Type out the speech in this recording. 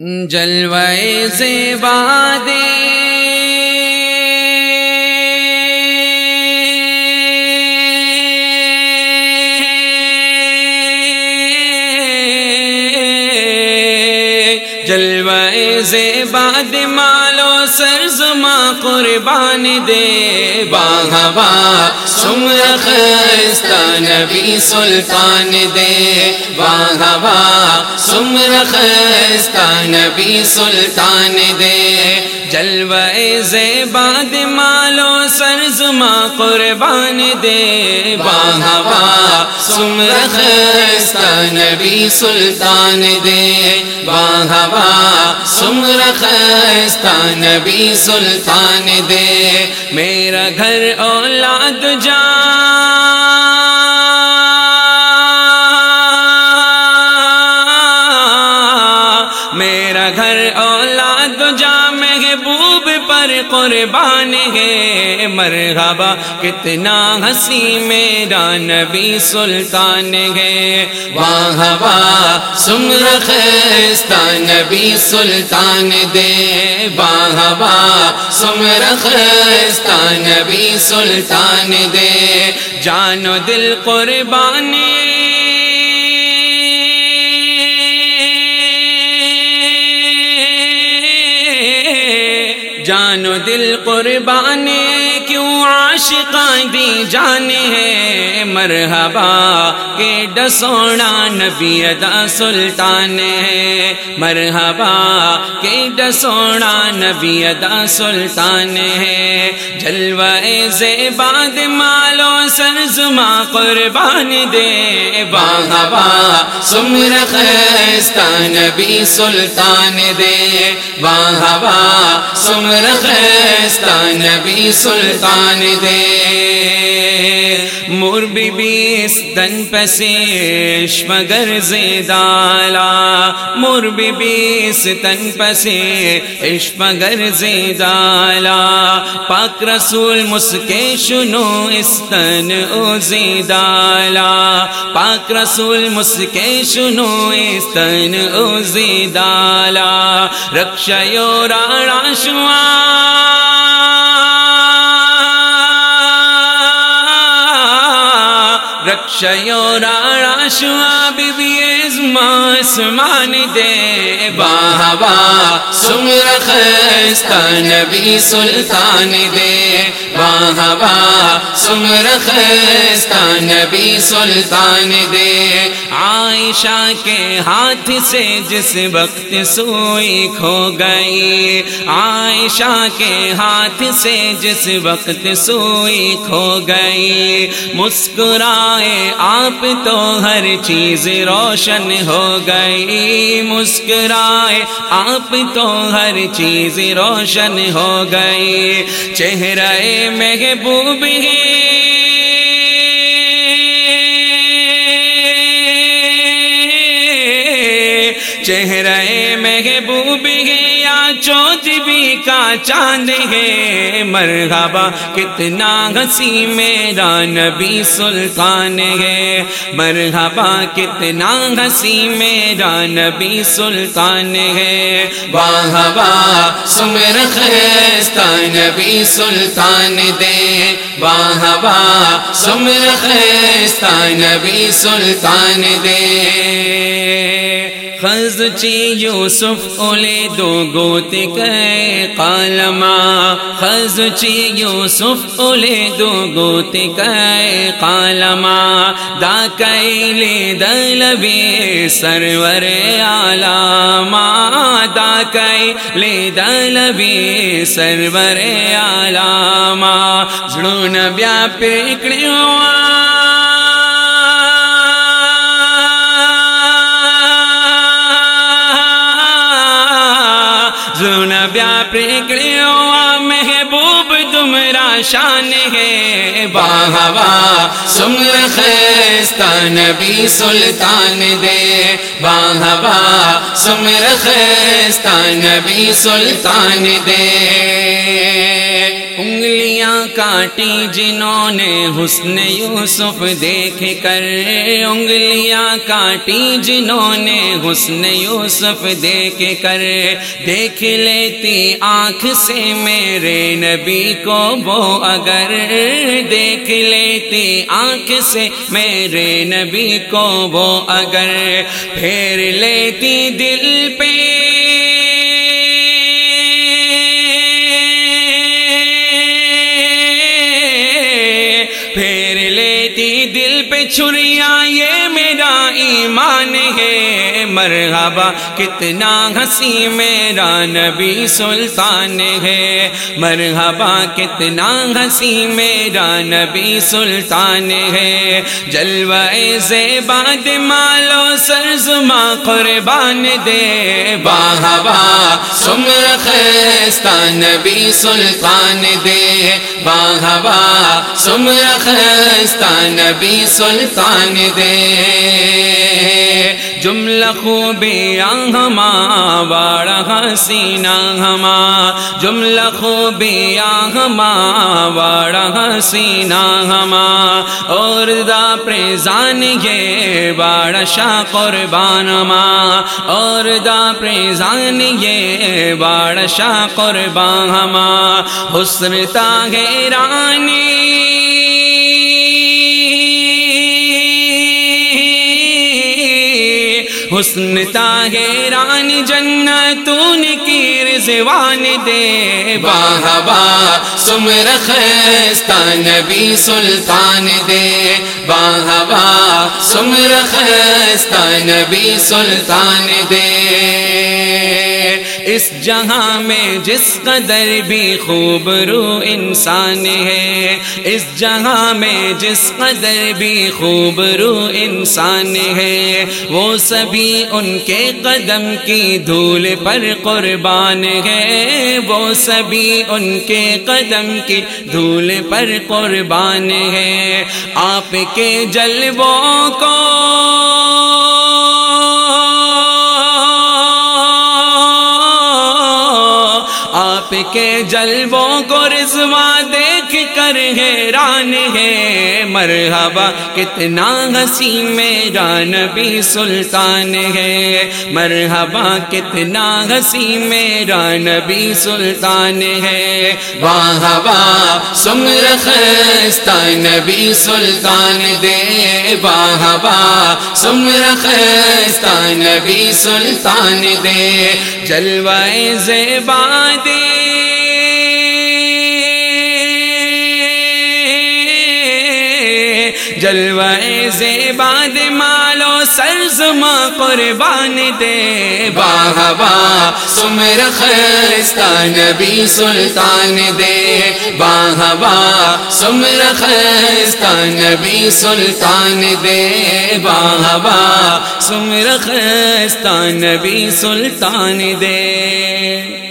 جلوے سے بادے جلوے سے باد مالو قربان دے۔ باغا سمر خستہ نبی سلطان دے۔ باغا سمر خستہ نبی سلطان دے۔ جلوے زیباد مالو سر زما قربان دے۔ باغا سمر خستہ نبی سلطان دے۔ باغا سمر خستہ نبی سلطان دے میرا گھر اولاد جا۔ میرا گھر اولاد جا محبوب پر قربان ہے۔ مرحبا، کتنا ہنسی میرا نبی سلطان ہے۔ واہ واہ سمر خستہ نبی سلطان دے۔ واہ واہ سمر خستہ نبی سلطان دے۔ جانو دل جان و دل قربانی کیوں عاشقان دی جانے ہے۔ مرحبا کے ڈسونا نبی ادا سلطان ہے۔ مرحبا کے ڈسونا نبی ادا سلطان ہے۔ جلوے زیباد مالو سرزما قربان دے۔ باغا سمر خستہ نبی سلطان دے۔ باغا سمر خستہ نبی سلطان دے۔ مور بی بیس دن پسیش، مگر زیدالا مور بی بیس تن پسے عش مگر زیدالا پاک رسول مسکے شنو استن او زیدالا پاک رسول مسکے شنو استن او زیدالا رکشیو راڑا شوا۔ رکشیو راڑا شوا بی بی ازمان دے باہبا سمر نبی سلطان دے باہبا سمر خستہ نبی سلطان دے۔ عائشہ کے ہاتھ سے جس وقت سوئی کھو گئی۔ عائشہ کے ہاتھ سے جس وقت سوئی کھو گئی۔ مسکرائے آپ تو ہر چیز روشن ہو گئی۔ مسکرائے آپ تو ہر چیز روشن ہو گئی۔ چہرے محبوب چہرے محبوب یا چو بھی کا چاند ہے۔ مرحبا، کتنا ہنسی میرا نبی سلطان ہے۔ مرحبا، کتنا ہنسی میرا نبی سلطان ہے۔ واہ واہ سمر خستہ نبی سلطان دے۔ واہ واہ سمر خستہ نبی سلطان دے۔ خز چی یوسف اولے دو گوت گئے کالما خز چی یوسف اولے دو گوت گئے کالما دا کیلے دلبی سرور عالما دا کیلے دلبی سرور عالما زڑون بیا پکڑی بیا پریکڑے محبوب تمرا شان ہے۔ باہوا سمر خیستا نبی سلطان دے۔ باہوا سمر خیستا نبی سلطان دے۔ انگلیاں کاٹی جنہوں نے حسن یوسف دیکھ کر۔ انگلیاں کاٹی جنہوں نے حسن یوسف دیکھ کر۔ دیکھ لیتی آنکھ سے میرے نبی کو وہ اگر۔ دیکھ لیتی آنکھ سے میرے نبی کو وہ اگر۔ پھیر لیتی دل پہ دل پہ چھریاں یہ میرا ایمان ہے۔ مرحبا، کتنا ہنسی میرا نبی سلطان ہے۔ مرحبا، کتنا ہنسی میرا نبی سلطان ہے۔ جلوہ زیباد مالو سرزما قربان دے۔ باہبا سمر خیستہ نبی سلطان دے۔ باہوا سمر خیستہ نبی سلطان دے۔ جملہ خوبی ہما واڑا حسینہ ہما جملہ خوبی ہما واڑا حسینہ ہما اور دا پریزان یہ واڑا شاہ قربان ما۔ اور دا پریزان یہ واڑا شاہ قربان ہما حسن تاغیرانی حسن تاہران جنتون کی رضوان دے۔ باہبا سمر خیستہ نبی سلطان دے۔ باہبا سمر خیستہ نبی سلطان دے۔ اس جہاں میں جس قدر بھی خوب رو انسان ہے، اس جہاں میں جس قدر بھی خوب رو انسان ہے، وہ سبھی ان کے قدم کی دھول پر قربان ہے۔ وہ سبھی ان کے قدم کی دھول پر قربان ہے۔ آپ کے جلووں کو کے جلووں کو دیکھ کر حیران ہے۔ مرحبا، کتنا ہنسی میرا نبی سلطان ہے۔ مرحبا، کتنا ہنسی میرا نبی سلطان ہے۔ واہبا سمر خیستہ نبی سلطان دے۔ واہبا سمر خیستہ نبی سلطان دے۔ جلوائے زیبان جلوائے زیباد مالو سرزما قربان دے۔ باہبا سمر خیستہ نبی سلطان دے۔ باہبا سمر خیستہ نبی سلطان دے۔ باہبا سمر خیستہ نبی سلطان دے۔